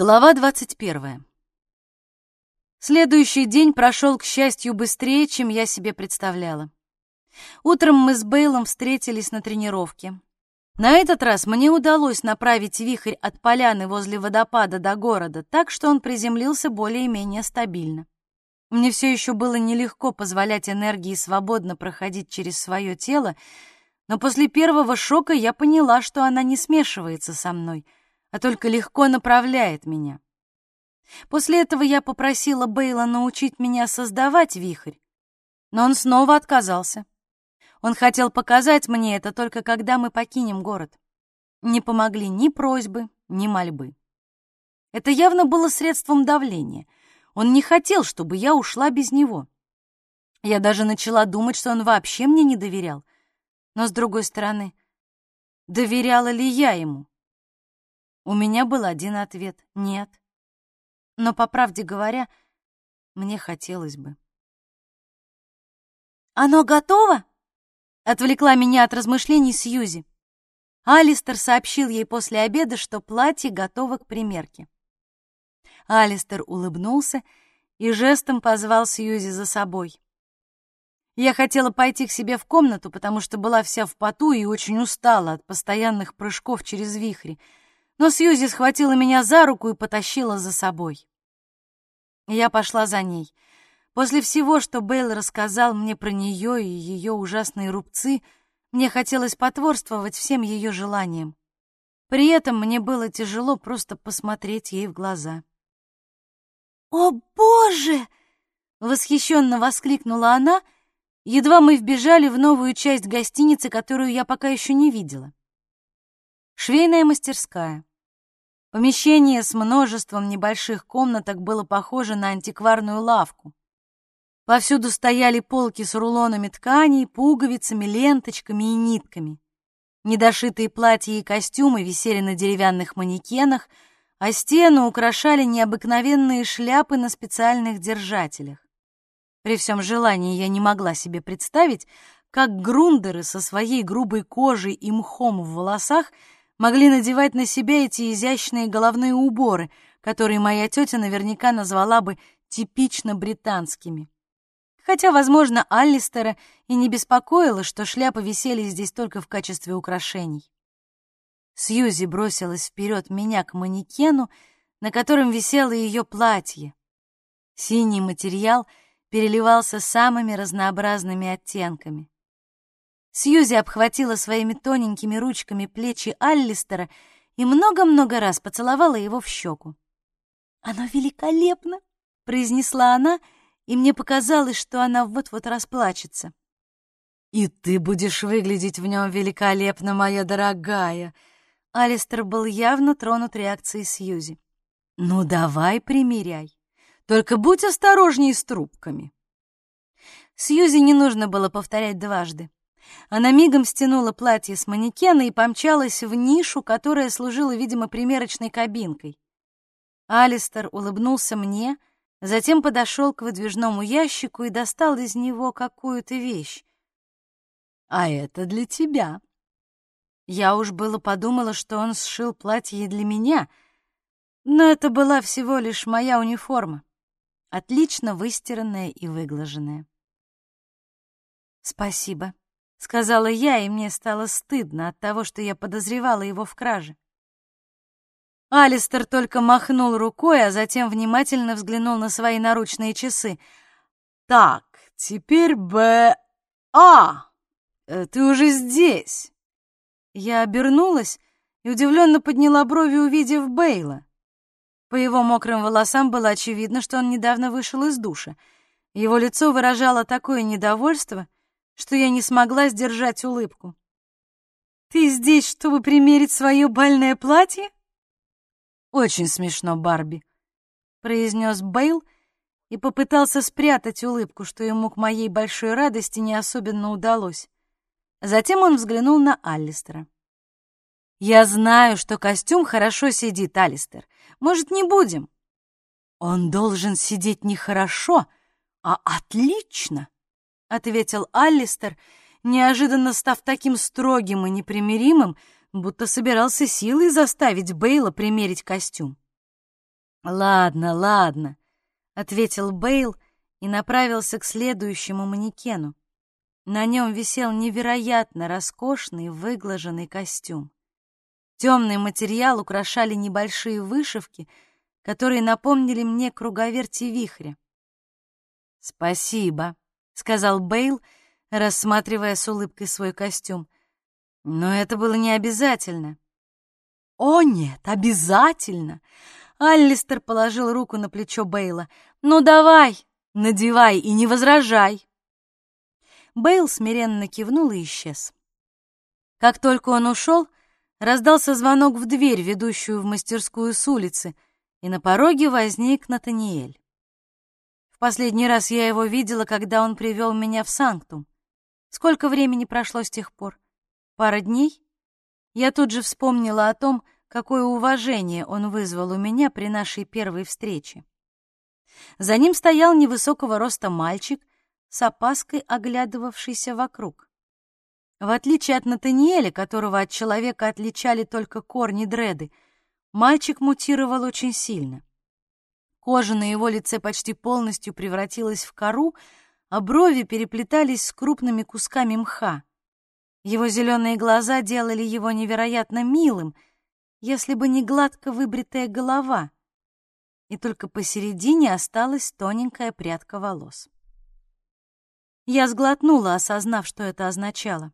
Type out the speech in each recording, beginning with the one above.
Глава 21. Следующий день прошел, к счастью, быстрее, чем я себе представляла. Утром мы с Бейлом встретились на тренировке. На этот раз мне удалось направить вихрь от поляны возле водопада до города так, что он приземлился более-менее стабильно. Мне все еще было нелегко позволять энергии свободно проходить через свое тело, но после первого шока я поняла, что она не смешивается со мной — а только легко направляет меня. После этого я попросила Бейла научить меня создавать вихрь, но он снова отказался. Он хотел показать мне это только когда мы покинем город. Не помогли ни просьбы, ни мольбы. Это явно было средством давления. Он не хотел, чтобы я ушла без него. Я даже начала думать, что он вообще мне не доверял. Но, с другой стороны, доверяла ли я ему? У меня был один ответ — нет. Но, по правде говоря, мне хотелось бы. «Оно готово?» — отвлекла меня от размышлений Сьюзи. Алистер сообщил ей после обеда, что платье готово к примерке. Алистер улыбнулся и жестом позвал Сьюзи за собой. Я хотела пойти к себе в комнату, потому что была вся в поту и очень устала от постоянных прыжков через вихри — но Сьюзи схватила меня за руку и потащила за собой. Я пошла за ней. После всего, что Бейл рассказал мне про нее и ее ужасные рубцы, мне хотелось потворствовать всем ее желаниям. При этом мне было тяжело просто посмотреть ей в глаза. «О, Боже!» — восхищенно воскликнула она, едва мы вбежали в новую часть гостиницы, которую я пока еще не видела. Швейная мастерская. Помещение с множеством небольших комнаток было похоже на антикварную лавку. Повсюду стояли полки с рулонами тканей, пуговицами, ленточками и нитками. Недошитые платья и костюмы висели на деревянных манекенах, а стену украшали необыкновенные шляпы на специальных держателях. При всем желании я не могла себе представить, как грундеры со своей грубой кожей и мхом в волосах могли надевать на себя эти изящные головные уборы, которые моя тетя наверняка назвала бы типично британскими. Хотя, возможно, Аллистера и не беспокоило, что шляпы висели здесь только в качестве украшений. Сьюзи бросилась вперед меня к манекену, на котором висело ее платье. Синий материал переливался самыми разнообразными оттенками. Сьюзи обхватила своими тоненькими ручками плечи Аллистера и много-много раз поцеловала его в щеку. «Оно великолепно!» — произнесла она, и мне показалось, что она вот-вот расплачется. «И ты будешь выглядеть в нем великолепно, моя дорогая!» Алистер был явно тронут реакцией Сьюзи. «Ну, давай примеряй. Только будь осторожней с трубками». Сьюзи не нужно было повторять дважды. Она мигом стянула платье с манекена и помчалась в нишу, которая служила, видимо, примерочной кабинкой. Алистер улыбнулся мне, затем подошел к выдвижному ящику и достал из него какую-то вещь. «А это для тебя». Я уж было подумала, что он сшил платье для меня, но это была всего лишь моя униформа, отлично выстиранная и выглаженная. «Спасибо», — сказала я, и мне стало стыдно от того, что я подозревала его в краже. Алистер только махнул рукой, а затем внимательно взглянул на свои наручные часы. «Так, теперь Б... А! Э, ты уже здесь!» Я обернулась и удивленно подняла брови, увидев Бейла. По его мокрым волосам было очевидно, что он недавно вышел из душа. Его лицо выражало такое недовольство — что я не смогла сдержать улыбку. «Ты здесь, чтобы примерить свое бальное платье?» «Очень смешно, Барби», — произнес Бейл и попытался спрятать улыбку, что ему к моей большой радости не особенно удалось. Затем он взглянул на Аллистера. «Я знаю, что костюм хорошо сидит, Алистер. Может, не будем?» «Он должен сидеть не хорошо, а отлично», — ответил Аллистер, неожиданно став таким строгим и непримиримым, будто собирался силой заставить Бейла примерить костюм. «Ладно, ладно», — ответил Бейл и направился к следующему манекену. На нем висел невероятно роскошный выглаженный костюм. Темный материал украшали небольшие вышивки, которые напомнили мне круговерти вихря. «Спасибо», — сказал Бейл, рассматривая с улыбкой свой костюм. «Но это было не обязательно». «О, нет, обязательно!» Аллистер положил руку на плечо Бейла. «Ну давай, надевай и не возражай!» Бейл смиренно кивнул и исчез. Как только он ушел, раздался звонок в дверь, ведущую в мастерскую с улицы, и на пороге возник Натаниэль. Последний раз я его видела, когда он привел меня в Санктум. Сколько времени прошло с тех пор? Пара дней? Я тут же вспомнила о том, какое уважение он вызвал у меня при нашей первой встрече. За ним стоял невысокого роста мальчик с опаской оглядывавшийся вокруг. В отличие от Натаниэля, которого от человека отличали только корни дреды, мальчик мутировал очень сильно. Кожа на его лице почти полностью превратилась в кору, а брови переплетались с крупными кусками мха. Его зеленые глаза делали его невероятно милым, если бы не гладко выбритая голова, и только посередине осталась тоненькая прядка волос. Я сглотнула, осознав, что это означало.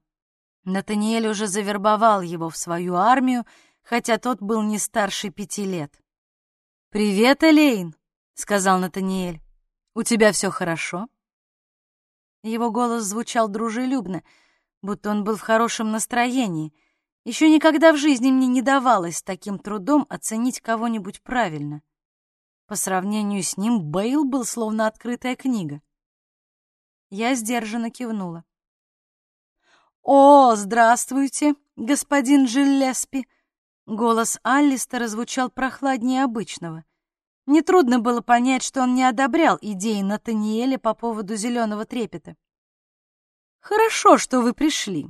Натаниэль уже завербовал его в свою армию, хотя тот был не старше пяти лет. «Привет, Элейн», — сказал Натаниэль. «У тебя все хорошо?» Его голос звучал дружелюбно, будто он был в хорошем настроении. Еще никогда в жизни мне не давалось таким трудом оценить кого-нибудь правильно. По сравнению с ним Бейл был словно открытая книга. Я сдержанно кивнула. «О, здравствуйте, господин Джиллеспи!» Голос Аллистера звучал прохладнее обычного. Нетрудно было понять, что он не одобрял идеи Натаниэля по поводу зеленого трепета. «Хорошо, что вы пришли».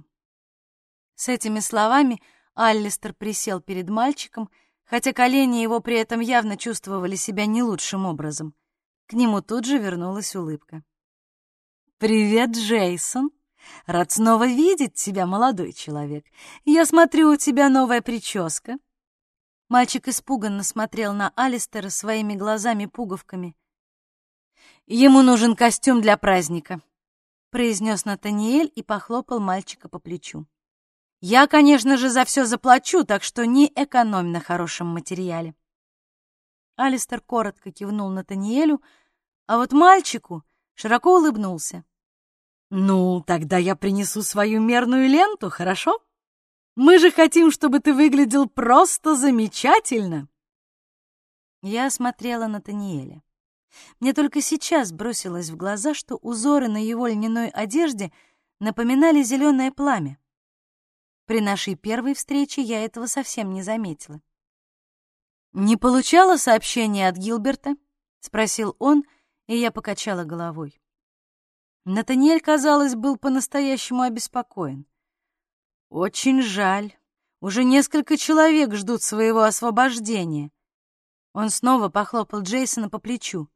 С этими словами Аллистер присел перед мальчиком, хотя колени его при этом явно чувствовали себя не лучшим образом. К нему тут же вернулась улыбка. «Привет, Джейсон! Рад снова видеть тебя, молодой человек. Я смотрю, у тебя новая прическа». Мальчик испуганно смотрел на Алистера своими глазами-пуговками. «Ему нужен костюм для праздника», — произнес Натаниэль и похлопал мальчика по плечу. «Я, конечно же, за все заплачу, так что не экономь на хорошем материале». Алистер коротко кивнул Натаниэлю, а вот мальчику широко улыбнулся. «Ну, тогда я принесу свою мерную ленту, хорошо? Мы же хотим, чтобы ты выглядел просто замечательно!» Я смотрела на Таниэля. Мне только сейчас бросилось в глаза, что узоры на его льняной одежде напоминали зеленое пламя. При нашей первой встрече я этого совсем не заметила. «Не получала сообщения от Гилберта?» — спросил он, и я покачала головой. Натаниэль, казалось, был по-настоящему обеспокоен. «Очень жаль. Уже несколько человек ждут своего освобождения». Он снова похлопал Джейсона по плечу.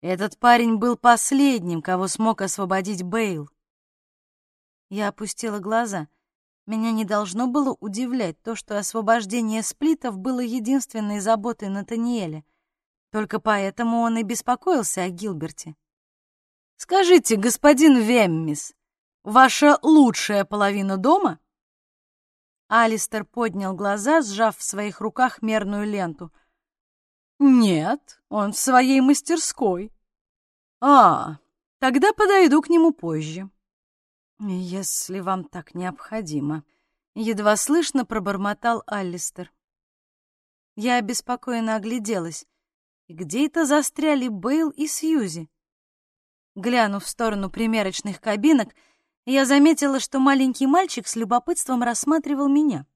«Этот парень был последним, кого смог освободить Бейл». Я опустила глаза. Меня не должно было удивлять то, что освобождение сплитов было единственной заботой Натаниэля. Только поэтому он и беспокоился о Гилберте. Скажите, господин Веммис, ваша лучшая половина дома? Алистер поднял глаза, сжав в своих руках мерную ленту. Нет, он в своей мастерской. А, тогда подойду к нему позже. Если вам так необходимо, едва слышно пробормотал Алистер. Я обеспокоенно огляделась. Где это застряли Бейл и Сьюзи? Глянув в сторону примерочных кабинок, я заметила, что маленький мальчик с любопытством рассматривал меня.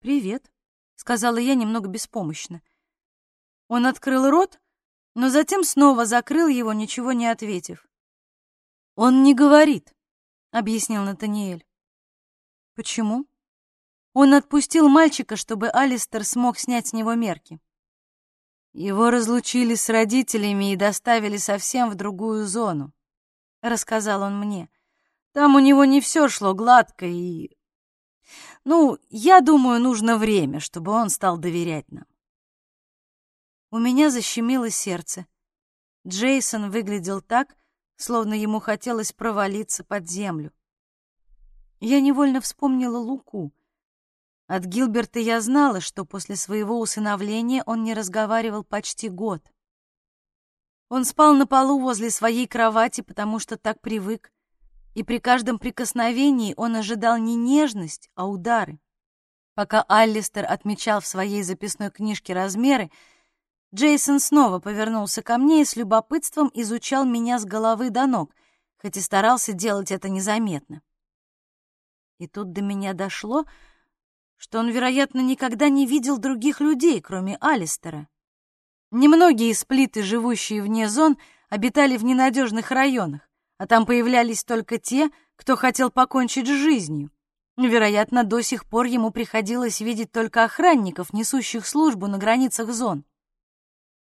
«Привет», — сказала я немного беспомощно. Он открыл рот, но затем снова закрыл его, ничего не ответив. «Он не говорит», — объяснил Натаниэль. «Почему?» Он отпустил мальчика, чтобы Алистер смог снять с него мерки. Его разлучили с родителями и доставили совсем в другую зону, — рассказал он мне. Там у него не все шло гладко и... Ну, я думаю, нужно время, чтобы он стал доверять нам. У меня защемило сердце. Джейсон выглядел так, словно ему хотелось провалиться под землю. Я невольно вспомнила Луку. От Гилберта я знала, что после своего усыновления он не разговаривал почти год. Он спал на полу возле своей кровати, потому что так привык, и при каждом прикосновении он ожидал не нежность, а удары. Пока Аллистер отмечал в своей записной книжке размеры, Джейсон снова повернулся ко мне и с любопытством изучал меня с головы до ног, хоть и старался делать это незаметно. И тут до меня дошло, что он, вероятно, никогда не видел других людей, кроме Алистера. Немногие сплиты, живущие вне зон, обитали в ненадежных районах, а там появлялись только те, кто хотел покончить с жизнью. Вероятно, до сих пор ему приходилось видеть только охранников, несущих службу на границах зон.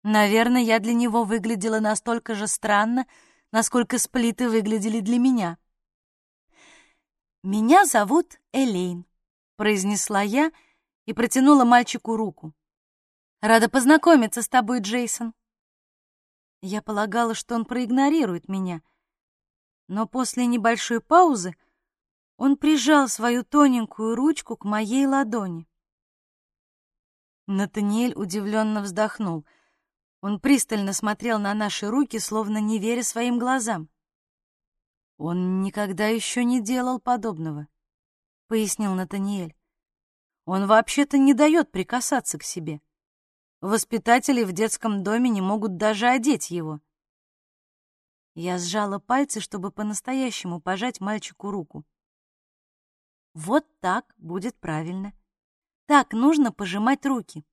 Наверное, я для него выглядела настолько же странно, насколько сплиты выглядели для меня. «Меня зовут Элейн», — произнесла я и протянула мальчику руку. «Рада познакомиться с тобой, Джейсон». Я полагала, что он проигнорирует меня, но после небольшой паузы он прижал свою тоненькую ручку к моей ладони. Натаниэль удивленно вздохнул. Он пристально смотрел на наши руки, словно не веря своим глазам. Он никогда еще не делал подобного. — пояснил Натаниэль. «Он вообще-то не дает прикасаться к себе. Воспитатели в детском доме не могут даже одеть его». Я сжала пальцы, чтобы по-настоящему пожать мальчику руку. «Вот так будет правильно. Так нужно пожимать руки»,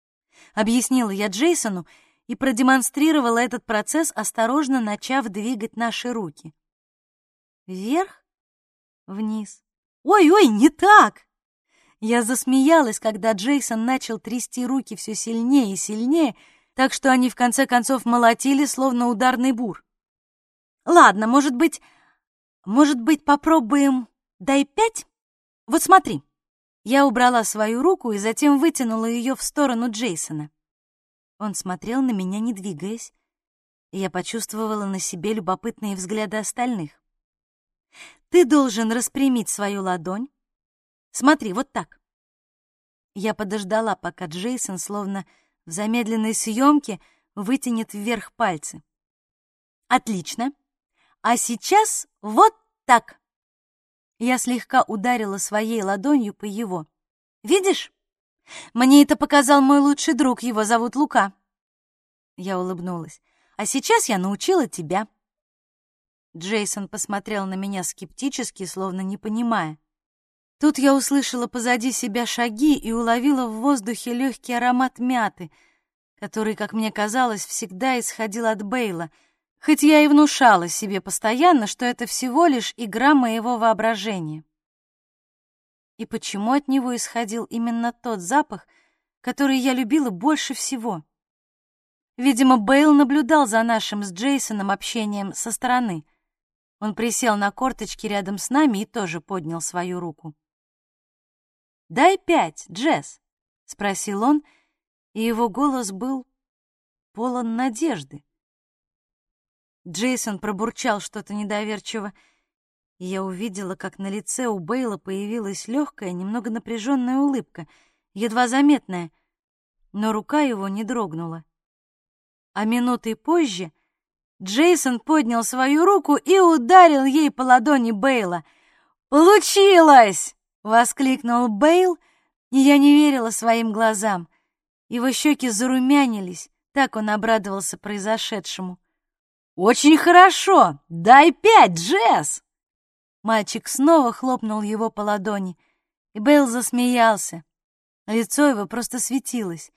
— объяснила я Джейсону и продемонстрировала этот процесс, осторожно начав двигать наши руки. Вверх, вниз, «Ой-ой, не так!» Я засмеялась, когда Джейсон начал трясти руки все сильнее и сильнее, так что они в конце концов молотили, словно ударный бур. «Ладно, может быть... Может быть, попробуем... Дай пять? Вот смотри». Я убрала свою руку и затем вытянула ее в сторону Джейсона. Он смотрел на меня, не двигаясь, я почувствовала на себе любопытные взгляды остальных. Ты должен распрямить свою ладонь. Смотри, вот так. Я подождала, пока Джейсон, словно в замедленной съемке, вытянет вверх пальцы. Отлично. А сейчас вот так. Я слегка ударила своей ладонью по его. Видишь? Мне это показал мой лучший друг, его зовут Лука. Я улыбнулась. А сейчас я научила тебя. Джейсон посмотрел на меня скептически, словно не понимая. Тут я услышала позади себя шаги и уловила в воздухе легкий аромат мяты, который, как мне казалось, всегда исходил от Бейла, хоть я и внушала себе постоянно, что это всего лишь игра моего воображения. И почему от него исходил именно тот запах, который я любила больше всего? Видимо, Бейл наблюдал за нашим с Джейсоном общением со стороны — он присел на корточки рядом с нами и тоже поднял свою руку. «Дай пять, Джесс», — спросил он, и его голос был полон надежды. Джейсон пробурчал что-то недоверчиво, и я увидела, как на лице у Бейла появилась легкая, немного напряженная улыбка, едва заметная, но рука его не дрогнула. А минутой позже — Джейсон поднял свою руку и ударил ей по ладони Бейла. «Получилось!» — воскликнул Бейл, и я не верила своим глазам. Его щеки зарумянились, так он обрадовался произошедшему. «Очень хорошо! Дай пять, Джесс!» Мальчик снова хлопнул его по ладони, и Бейл засмеялся. Лицо его просто светилось.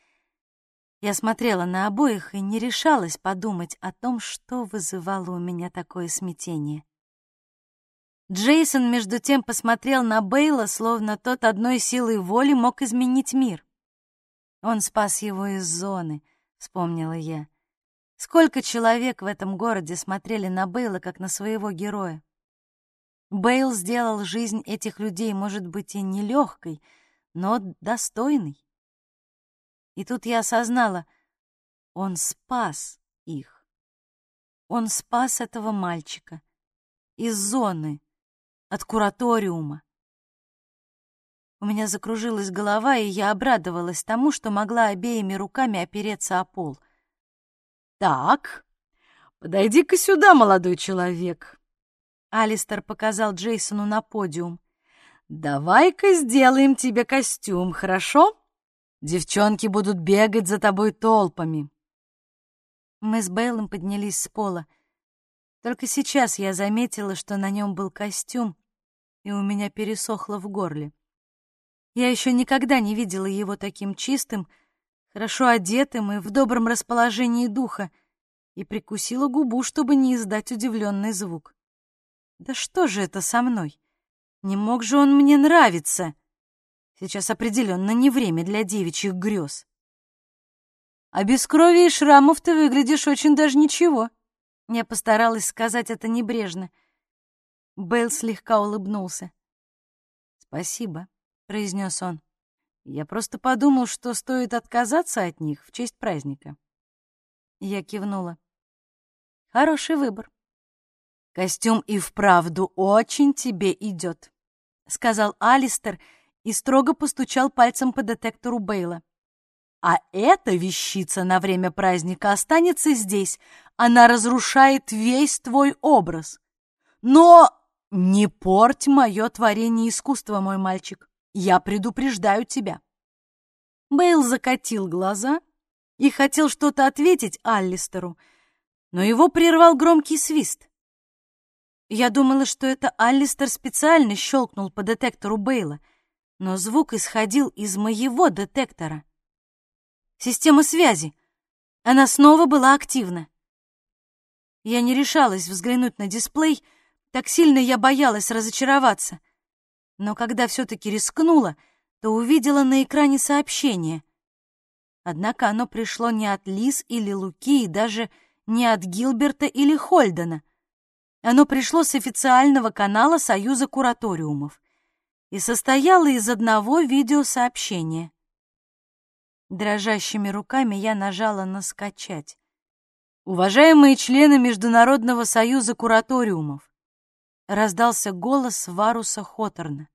Я смотрела на обоих и не решалась подумать о том, что вызывало у меня такое смятение. Джейсон, между тем, посмотрел на Бейла, словно тот одной силой воли мог изменить мир. Он спас его из зоны, вспомнила я. Сколько человек в этом городе смотрели на Бейла как на своего героя. Бейл сделал жизнь этих людей, может быть, и нелегкой, но достойной. И тут я осознала, он спас их. Он спас этого мальчика из зоны, от кураториума. У меня закружилась голова, и я обрадовалась тому, что могла обеими руками опереться о пол. «Так, подойди-ка сюда, молодой человек», — Алистер показал Джейсону на подиум. «Давай-ка сделаем тебе костюм, хорошо? Девчонки будут бегать за тобой толпами». Мы с Бейлом поднялись с пола. Только сейчас я заметила, что на нем был костюм, и у меня пересохло в горле. Я еще никогда не видела его таким чистым, хорошо одетым и в добром расположении духа, и прикусила губу, чтобы не издать удивленный звук. Да что же это со мной? Не мог же он мне нравиться? Сейчас определенно не время для девичьих грез. А без крови и шрамов ты выглядишь очень даже ничего. Я постаралась сказать это небрежно. Бейл слегка улыбнулся. «Спасибо», — произнес он. «Я просто подумал, что стоит отказаться от них в честь праздника». Я кивнула. «Хороший выбор». «Костюм и вправду очень тебе идет», — сказал Алистер и строго постучал пальцем по детектору Бейла. А эта вещица на время праздника останется здесь. Она разрушает весь твой образ. Но не порть мое творение искусства, мой мальчик. Я предупреждаю тебя. Бейл закатил глаза и хотел что-то ответить Аллистеру, но его прервал громкий свист. Я думала, что это Аллистер специально щелкнул по детектору Бейла, но звук исходил из моего детектора. Система связи. Она снова была активна. Я не решалась взглянуть на дисплей, так сильно я боялась разочароваться. Но когда все-таки рискнула, то увидела на экране сообщение. Однако оно пришло не от Лиз или Луки, и даже не от Гилберта или Хольдена. Оно пришло с официального канала Союза кураториумов и состояло из одного видеосообщения. Дрожащими руками я нажала на «скачать». «Уважаемые члены Международного союза кураториумов!» Раздался голос Варуса Хоторна.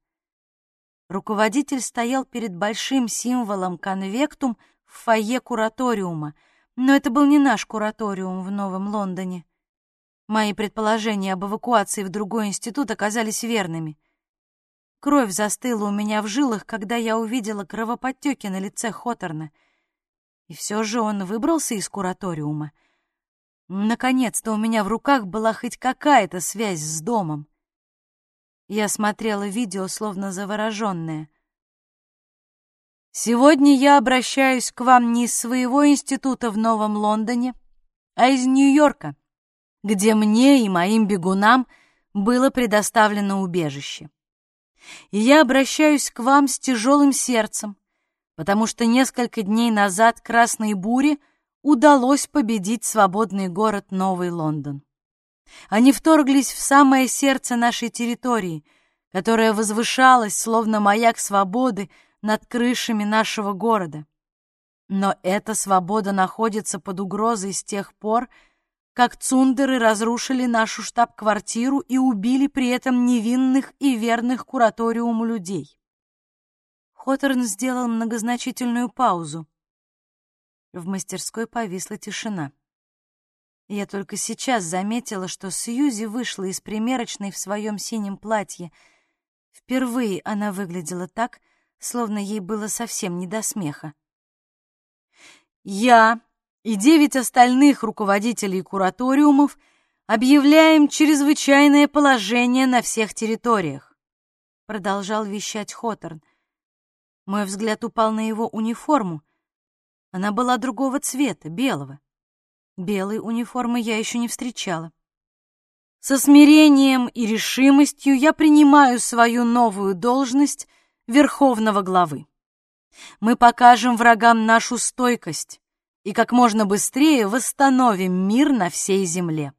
Руководитель стоял перед большим символом конвектум в фойе кураториума, но это был не наш кураториум в Новом Лондоне. Мои предположения об эвакуации в другой институт оказались верными. Кровь застыла у меня в жилах, когда я увидела кровоподтеки на лице Хоторна. И все же он выбрался из кураториума. Наконец-то у меня в руках была хоть какая-то связь с домом. Я смотрела видео, словно завороженная. Сегодня я обращаюсь к вам не из своего института в Новом Лондоне, а из Нью-Йорка, где мне и моим бегунам было предоставлено убежище и я обращаюсь к вам с тяжелым сердцем, потому что несколько дней назад Красной Буре удалось победить свободный город Новый Лондон. Они вторглись в самое сердце нашей территории, которая возвышалась, словно маяк свободы, над крышами нашего города. Но эта свобода находится под угрозой с тех пор, как цундеры разрушили нашу штаб-квартиру и убили при этом невинных и верных кураториуму людей. Хоторн сделал многозначительную паузу. В мастерской повисла тишина. Я только сейчас заметила, что Сьюзи вышла из примерочной в своем синем платье. Впервые она выглядела так, словно ей было совсем не до смеха. «Я и девять остальных руководителей кураториумов объявляем чрезвычайное положение на всех территориях», — продолжал вещать Хоторн. Мой взгляд упал на его униформу. Она была другого цвета, белого. Белой униформы я еще не встречала. Со смирением и решимостью я принимаю свою новую должность верховного главы. Мы покажем врагам нашу стойкость, и как можно быстрее восстановим мир на всей земле.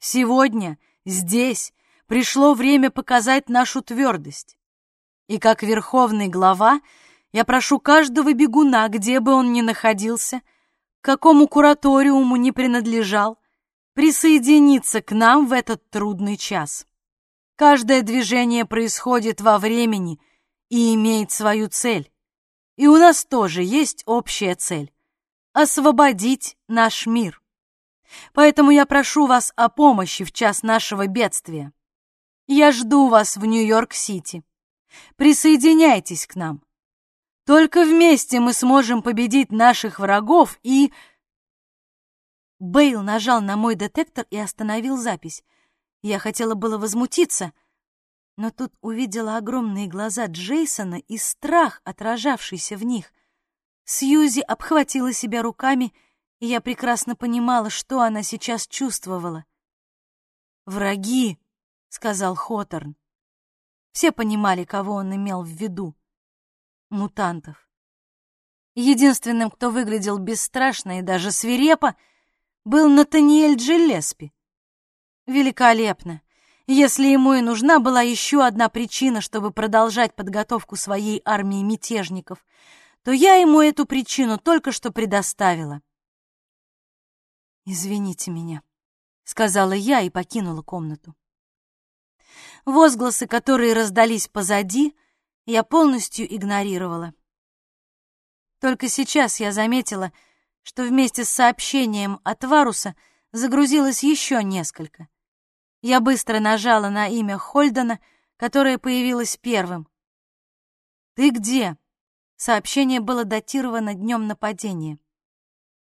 Сегодня, здесь, пришло время показать нашу твердость. И как верховный глава я прошу каждого бегуна, где бы он ни находился, к какому кураториуму не принадлежал, присоединиться к нам в этот трудный час. Каждое движение происходит во времени и имеет свою цель. И у нас тоже есть общая цель — освободить наш мир. Поэтому я прошу вас о помощи в час нашего бедствия. Я жду вас в Нью-Йорк-Сити. Присоединяйтесь к нам. Только вместе мы сможем победить наших врагов и... Бейл нажал на мой детектор и остановил запись. Я хотела было возмутиться, но тут увидела огромные глаза Джейсона и страх, отражавшийся в них. Сьюзи обхватила себя руками, и я прекрасно понимала, что она сейчас чувствовала. «Враги!» — сказал Хоторн. Все понимали, кого он имел в виду. Мутантов. Единственным, кто выглядел бесстрашно и даже свирепо, был Натаниэль Джиллеспи. Великолепно. Если ему и нужна была еще одна причина, чтобы продолжать подготовку своей армии мятежников, то я ему эту причину только что предоставила. «Извините меня», — сказала я и покинула комнату. Возгласы, которые раздались позади, я полностью игнорировала. Только сейчас я заметила, что вместе с сообщением от Варуса загрузилось еще несколько. Я быстро нажала на имя Хольдена, которое появилось первым. «Ты где?» Сообщение было датировано днем нападения.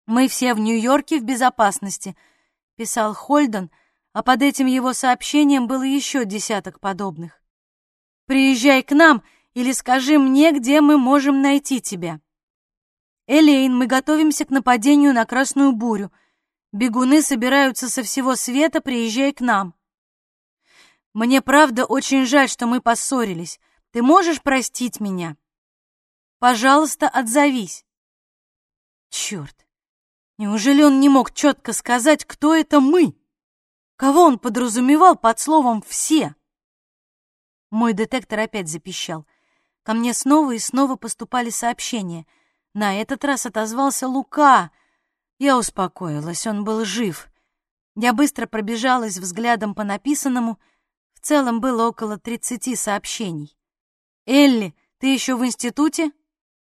«Мы все в Нью-Йорке в безопасности», — писал Хольден, — а под этим его сообщением было еще десяток подобных. «Приезжай к нам или скажи мне, где мы можем найти тебя». «Элейн, мы готовимся к нападению на Красную Бурю. Бегуны собираются со всего света, приезжай к нам». «Мне правда очень жаль, что мы поссорились. Ты можешь простить меня?» «Пожалуйста, отзовись». Черт! Неужели он не мог четко сказать, кто это мы? Кого он подразумевал под словом «все»? Мой детектор опять запищал. Ко мне снова и снова поступали сообщения. На этот раз отозвался Лука. Я успокоилась, он был жив. Я быстро пробежалась взглядом по написанному. В целом было около тридцати сообщений. «Элли, ты еще в институте?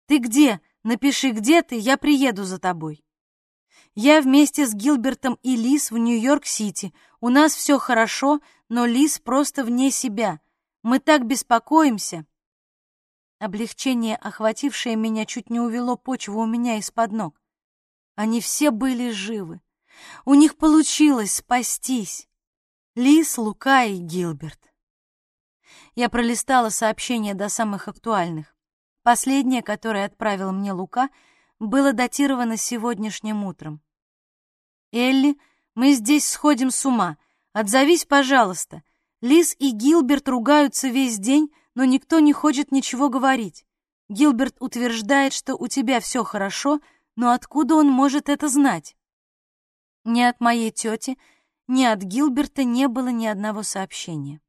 Ты где? Напиши, где ты, я приеду за тобой». Я вместе с Гилбертом и Лис в Нью-Йорк-Сити. У нас все хорошо, но Лис просто вне себя. Мы так беспокоимся. Облегчение, охватившее меня, чуть не увело почву у меня из-под ног. Они все были живы. У них получилось спастись. Лис, Лука и Гилберт. Я пролистала сообщения до самых актуальных. Последнее, которое отправил мне Лука, было датировано сегодняшним утром. «Элли, мы здесь сходим с ума. Отзовись, пожалуйста. Лиз и Гилберт ругаются весь день, но никто не хочет ничего говорить. Гилберт утверждает, что у тебя все хорошо, но откуда он может это знать? Ни от моей тети, ни от Гилберта не было ни одного сообщения.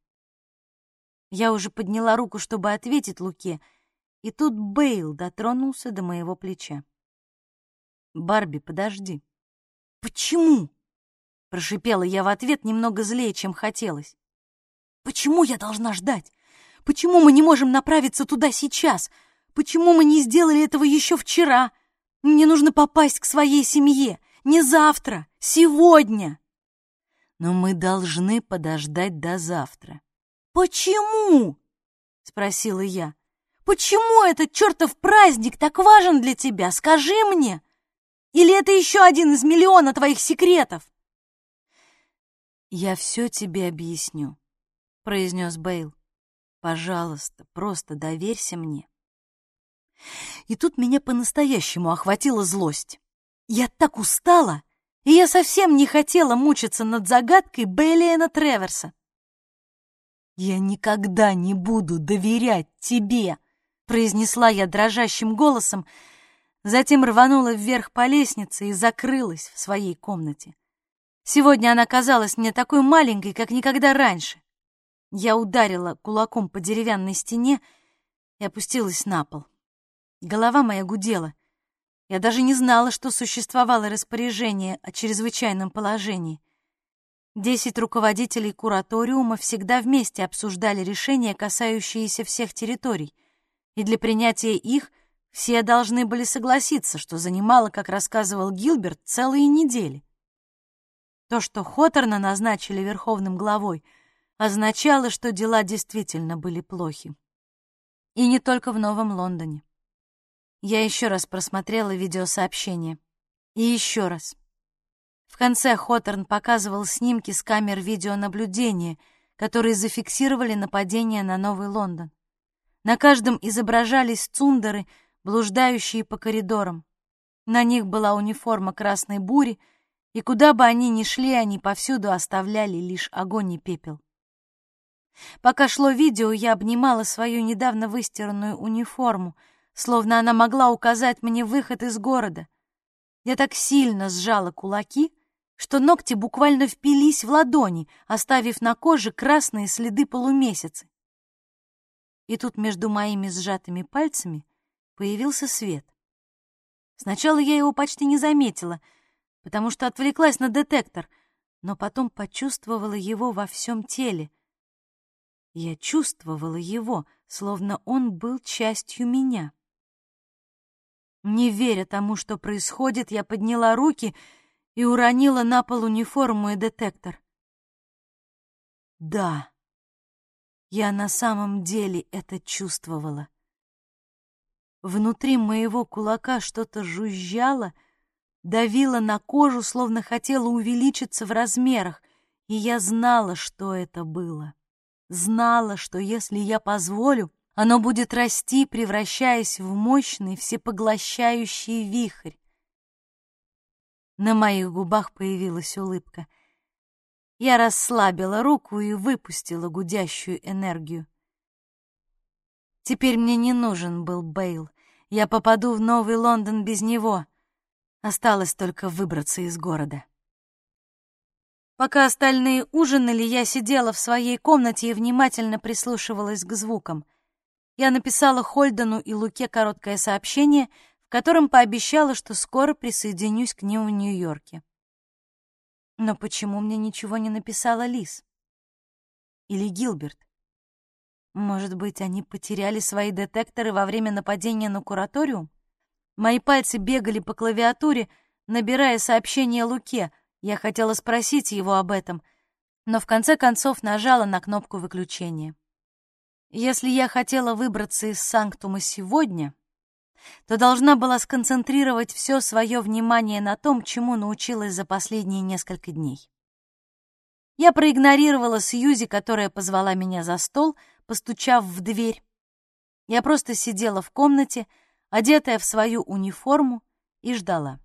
Я уже подняла руку, чтобы ответить Луке, и тут Бейл дотронулся до моего плеча. «Барби, подожди», «Почему?» — прошипела я в ответ немного злее, чем хотелось. «Почему я должна ждать? Почему мы не можем направиться туда сейчас? Почему мы не сделали этого еще вчера? Мне нужно попасть к своей семье. Не завтра, сегодня!» «Но мы должны подождать до завтра». «Почему?» — спросила я. «Почему этот чертов праздник так важен для тебя? Скажи мне!» Или это еще один из миллиона твоих секретов?» «Я все тебе объясню», — произнес Бейл. «Пожалуйста, просто доверься мне». И тут меня по-настоящему охватила злость. Я так устала, и я совсем не хотела мучиться над загадкой Бейлиена Треверса. «Я никогда не буду доверять тебе», — произнесла я дрожащим голосом, затем рванула вверх по лестнице и закрылась в своей комнате. Сегодня она казалась мне такой маленькой, как никогда раньше. Я ударила кулаком по деревянной стене и опустилась на пол. Голова моя гудела. Я даже не знала, что существовало распоряжение о чрезвычайном положении. Десять руководителей кураториума всегда вместе обсуждали решения, касающиеся всех территорий, и для принятия их все должны были согласиться, что занимало, как рассказывал Гилберт, целые недели. То, что Хоторна назначили верховным главой, означало, что дела действительно были плохи. И не только в Новом Лондоне. Я еще раз просмотрела видеосообщение. И еще раз. В конце Хоторн показывал снимки с камер видеонаблюдения, которые зафиксировали нападение на Новый Лондон. На каждом изображались цундеры, блуждающие по коридорам. На них была униформа красной бури, и куда бы они ни шли, они повсюду оставляли лишь огонь и пепел. Пока шло видео, я обнимала свою недавно выстиранную униформу — словно она могла указать мне выход из города. Я так сильно сжала кулаки, что ногти буквально впились в ладони, оставив на коже красные следы полумесяца. И тут между моими сжатыми пальцами появился свет. Сначала я его почти не заметила, потому что отвлеклась на детектор, но потом почувствовала его во всем теле. Я чувствовала его, словно он был частью меня. Не веря тому, что происходит, я подняла руки и уронила на пол униформу и детектор. Да, я на самом деле это чувствовала. Внутри моего кулака что-то жужжало, давило на кожу, словно хотело увеличиться в размерах, и я знала, что это было. Знала, что если я позволю, оно будет расти, превращаясь в мощный, всепоглощающий вихрь. На моих губах появилась улыбка. Я расслабила руку и выпустила гудящую энергию. Теперь мне не нужен был Бейл. Я попаду в Новый Лондон без него. Осталось только выбраться из города. Пока остальные ужинали, я сидела в своей комнате и внимательно прислушивалась к звукам — я написала Хольдену и Луке короткое сообщение, в котором пообещала, что скоро присоединюсь к ним в Нью-Йорке. Но почему мне ничего не написала Лиз? Или Гилберт? Может быть, они потеряли свои детекторы во время нападения на кураториум? Мои пальцы бегали по клавиатуре, набирая сообщение Луке. Я хотела спросить его об этом, но в конце концов нажала на кнопку выключения. Если я хотела выбраться из Санктума сегодня, то должна была сконцентрировать все свое внимание на том, чему научилась за последние несколько дней. Я проигнорировала Сьюзи, которая позвала меня за стол, постучав в дверь. Я просто сидела в комнате, одетая в свою униформу, и ждала.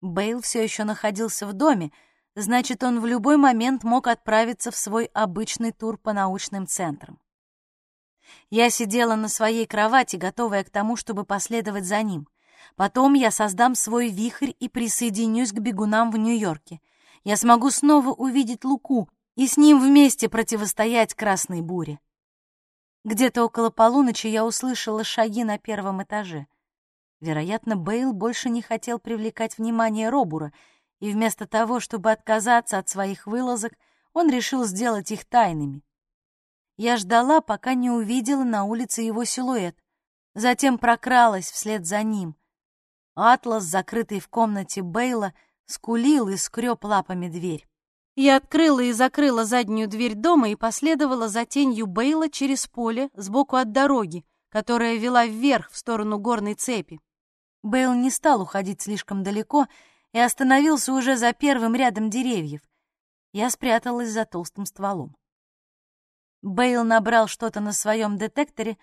Бейл все еще находился в доме, значит, он в любой момент мог отправиться в свой обычный тур по научным центрам. Я сидела на своей кровати, готовая к тому, чтобы последовать за ним. Потом я создам свой вихрь и присоединюсь к бегунам в Нью-Йорке. Я смогу снова увидеть Луку и с ним вместе противостоять красной буре. Где-то около полуночи я услышала шаги на первом этаже. Вероятно, Бейл больше не хотел привлекать внимание Робура — и вместо того, чтобы отказаться от своих вылазок, он решил сделать их тайными. Я ждала, пока не увидела на улице его силуэт, затем прокралась вслед за ним. Атлас, закрытый в комнате Бейла, скулил и скреб лапами дверь. Я открыла и закрыла заднюю дверь дома и последовала за тенью Бейла через поле сбоку от дороги, которая вела вверх в сторону горной цепи. Бейл не стал уходить слишком далеко и остановился уже за первым рядом деревьев. Я спряталась за толстым стволом. Бейл набрал что-то на своем детекторе,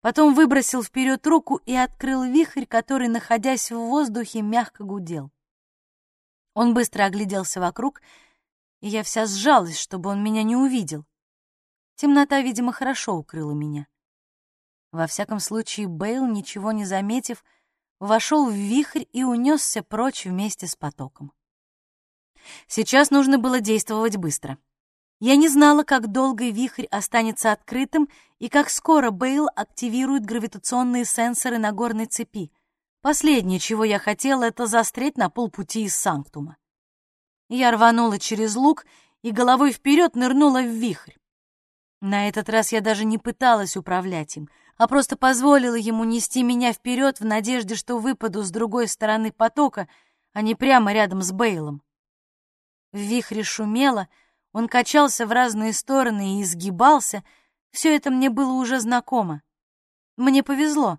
потом выбросил вперед руку и открыл вихрь, который, находясь в воздухе, мягко гудел. Он быстро огляделся вокруг, и я вся сжалась, чтобы он меня не увидел. Темнота, видимо, хорошо укрыла меня. Во всяком случае, Бейл, ничего не заметив, вошел в вихрь и унесся прочь вместе с потоком. Сейчас нужно было действовать быстро. Я не знала, как долго вихрь останется открытым и как скоро Бейл активирует гравитационные сенсоры на горной цепи. Последнее, чего я хотела, это застрять на полпути из Санктума. Я рванула через луг и головой вперед нырнула в вихрь. На этот раз я даже не пыталась управлять им, а просто позволила ему нести меня вперед в надежде, что выпаду с другой стороны потока, а не прямо рядом с Бейлом. В вихре шумело, он качался в разные стороны и изгибался. Все это мне было уже знакомо. Мне повезло.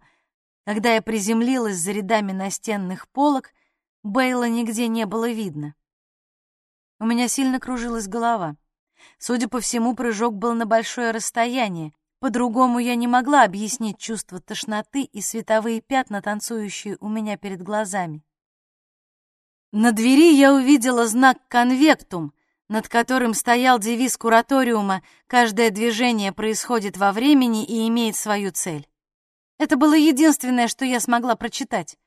Когда я приземлилась за рядами настенных полок, Бейла нигде не было видно. У меня сильно кружилась голова. Судя по всему, прыжок был на большое расстояние. По-другому я не могла объяснить чувство тошноты и световые пятна, танцующие у меня перед глазами. На двери я увидела знак «Конвектум», над которым стоял девиз кураториума «Каждое движение происходит во времени и имеет свою цель». Это было единственное, что я смогла прочитать.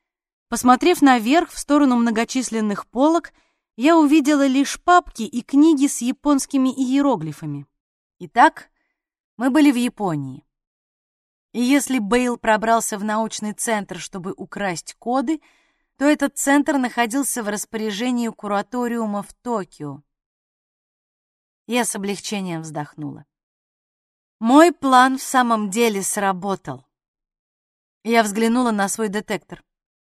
Посмотрев наверх, в сторону многочисленных полок, я увидела лишь папки и книги с японскими иероглифами. Итак, мы были в Японии. И если Бейл пробрался в научный центр, чтобы украсть коды — то этот центр находился в распоряжении кураториума в Токио. Я с облегчением вздохнула. Мой план в самом деле сработал. Я взглянула на свой детектор.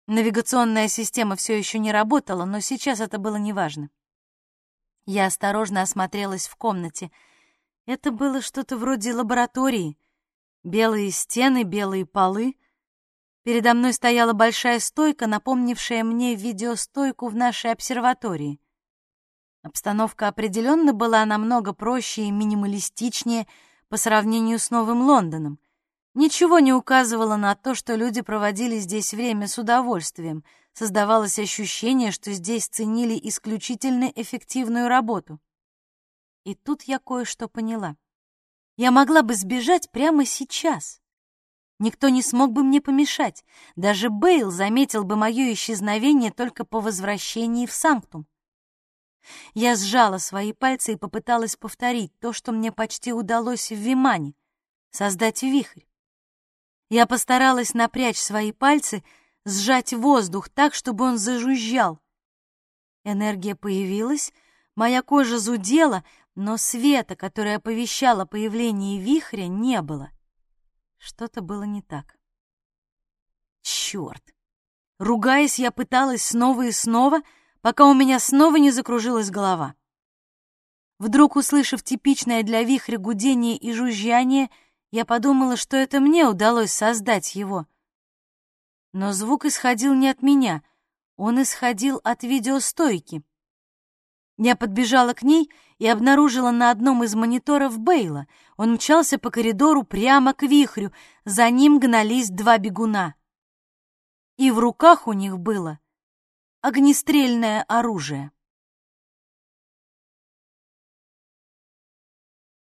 Навигационная система все еще не работала, но сейчас это было неважно. Я осторожно осмотрелась в комнате. Это было что-то вроде лаборатории. Белые стены, белые полы — Передо мной стояла большая стойка, напомнившая мне видеостойку в нашей обсерватории. Обстановка определенно была намного проще и минималистичнее по сравнению с Новым Лондоном. Ничего не указывало на то, что люди проводили здесь время с удовольствием. Создавалось ощущение, что здесь ценили исключительно эффективную работу. И тут я кое-что поняла. Я могла бы сбежать прямо сейчас. Никто не смог бы мне помешать. Даже Бейл заметил бы мое исчезновение только по возвращении в Санктум. Я сжала свои пальцы и попыталась повторить то, что мне почти удалось в Вимане — создать вихрь. Я постаралась напрячь свои пальцы, сжать воздух так, чтобы он зажужжал. Энергия появилась, моя кожа зудела, но света, которое оповещало появление вихря, не было. Что-то было не так. Черт! Ругаясь, я пыталась снова и снова, пока у меня снова не закружилась голова. Вдруг, услышав типичное для вихря гудение и жужжание, я подумала, что это мне удалось создать его. Но звук исходил не от меня, он исходил от видеостойки. Я подбежала к ней и обнаружила на одном из мониторов Бейла. Он мчался по коридору прямо к вихрю, за ним гнались два бегуна. И в руках у них было огнестрельное оружие.